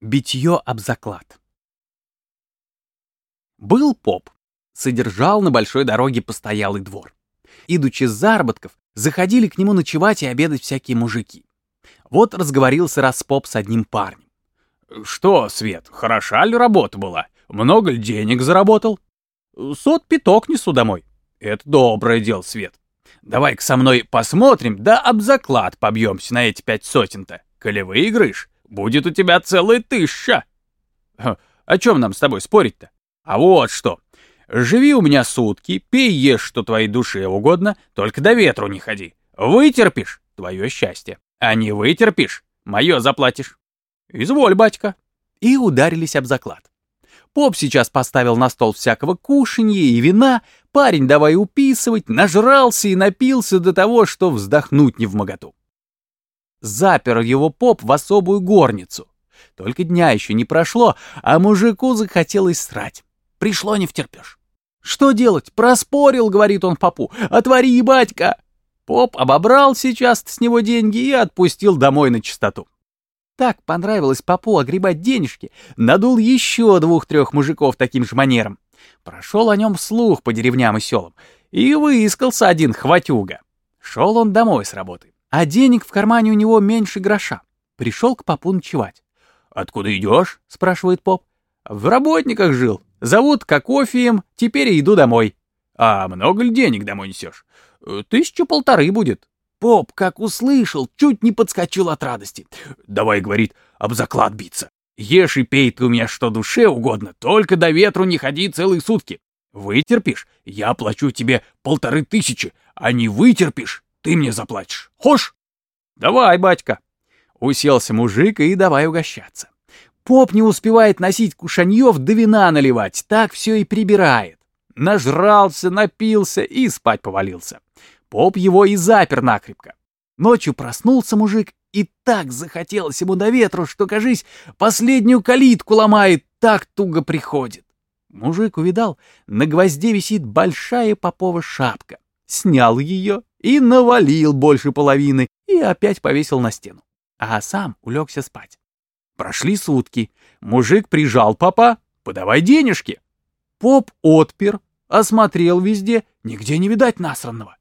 Битье об заклад. Был поп, содержал на большой дороге постоялый двор. Идучи с заработков, заходили к нему ночевать и обедать всякие мужики. Вот разговорился раз поп с одним парнем. «Что, Свет, хороша ли работа была? Много ли денег заработал?» «Сот пяток несу домой». «Это доброе дело, Свет. Давай-ка со мной посмотрим, да об заклад побьемся на эти пять сотен-то. Коли выиграешь, будет у тебя целая тысяча. О чем нам с тобой спорить-то? А вот что. Живи у меня сутки, пей, ешь, что твоей душе угодно, только до ветру не ходи. Вытерпишь — твое счастье. А не вытерпишь — мое заплатишь. Изволь, батька. И ударились об заклад. Поп сейчас поставил на стол всякого кушанья и вина, парень давай уписывать, нажрался и напился до того, что вздохнуть не в моготу запер его поп в особую горницу. Только дня еще не прошло, а мужику захотелось срать. Пришло не втерпешь. «Что делать? Проспорил», — говорит он попу. «Отвори, батька!» Поп обобрал сейчас с него деньги и отпустил домой на чистоту. Так понравилось попу огребать денежки, надул еще двух-трех мужиков таким же манером. Прошел о нем слух по деревням и селам, и выискался один хватюга. Шел он домой с работы а денег в кармане у него меньше гроша. Пришел к попу ночевать. «Откуда идешь?» — спрашивает поп. «В работниках жил. Зовут Кокофием, теперь иду домой». «А много ли денег домой несешь?» «Тысячу полторы будет». Поп, как услышал, чуть не подскочил от радости. «Давай, — говорит, — об заклад биться. Ешь и пей ты у меня что душе угодно, только до ветру не ходи целые сутки. Вытерпишь, я плачу тебе полторы тысячи, а не вытерпишь, ты мне заплатишь. Хошь? Давай, батька. Уселся мужик и давай угощаться. Поп не успевает носить кушаньев да вина наливать, так все и прибирает. Нажрался, напился и спать повалился. Поп его и запер накрепко. Ночью проснулся мужик, и так захотелось ему до ветру, что, кажись, последнюю калитку ломает, так туго приходит. Мужик увидал, на гвозде висит большая попова шапка. Снял ее и навалил больше половины и опять повесил на стену. А сам улегся спать. Прошли сутки. Мужик прижал папа, подавай денежки. Поп отпер, осмотрел везде, нигде не видать насранного.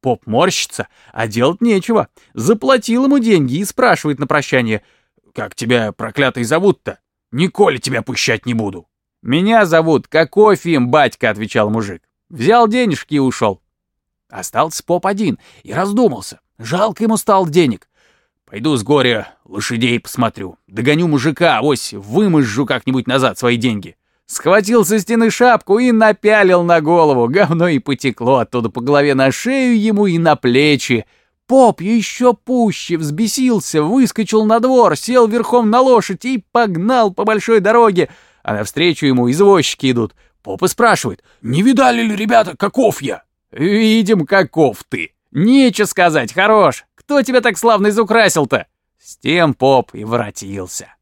Поп морщится, а делать нечего. Заплатил ему деньги и спрашивает на прощание, «Как тебя, проклятый, зовут-то? Николи тебя пущать не буду». «Меня зовут Кокофием, батька», — отвечал мужик. Взял денежки и ушел. Остался поп один и раздумался. Жалко ему стал денег. Пойду с горя лошадей посмотрю. Догоню мужика, ось вымажу как-нибудь назад свои деньги. Схватил со стены шапку и напялил на голову. Говно и потекло оттуда по голове на шею ему и на плечи. Поп еще пуще взбесился, выскочил на двор, сел верхом на лошадь и погнал по большой дороге. А навстречу ему извозчики идут. Поп и спрашивает, «Не видали ли, ребята, каков я?» «Видим, каков ты! Нечего сказать, хорош! Кто тебя так славно изукрасил-то?» С тем поп и воротился.